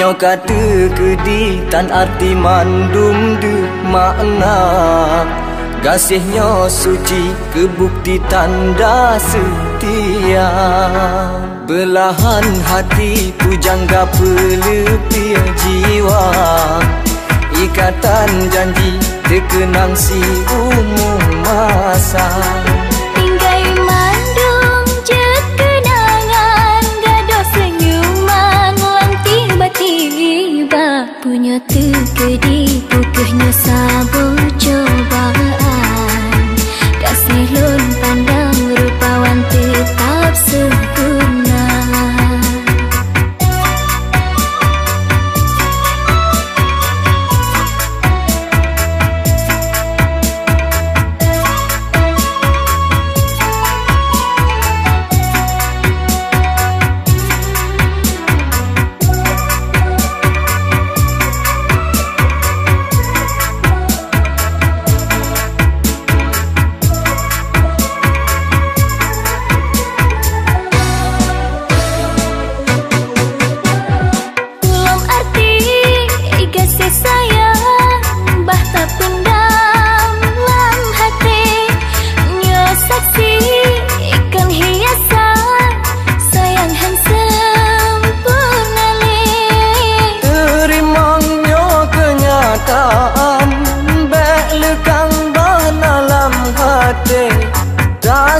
Nyo kata kedi tan arti mandum de makna. Gasihnya suci kebukti tanda setia. Belahan hati pujangga pelepih jiwa. Ikatan janji terkenang si umum punya terkedi pukihnya sabun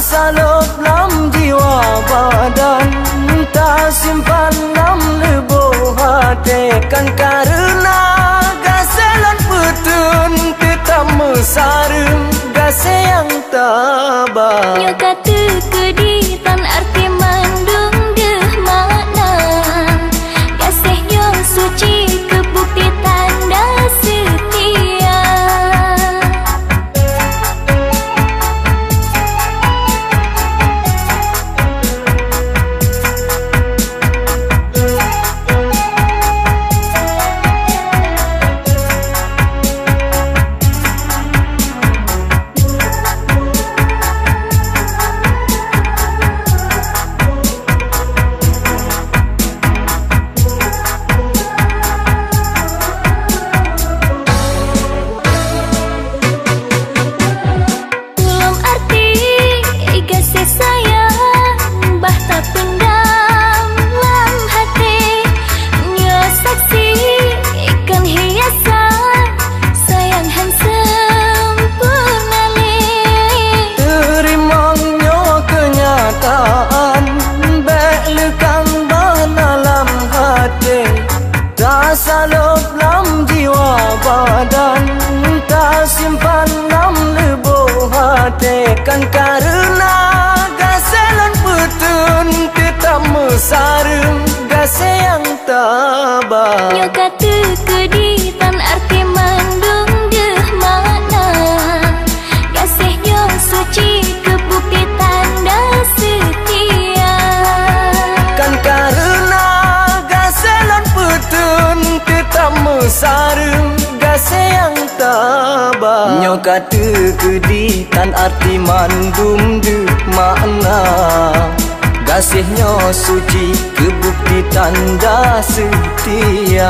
Rasa lam jiwa badan Tak simpan lam lebuh hati. Kan karena gaselan petun Kita mesarung gase yang tabah. Nyoka kedi tan arti Mesarung gase yang tabah Nyo kata kedi tan arti mandum de makna. Gasihnya suci kebukti tanda setia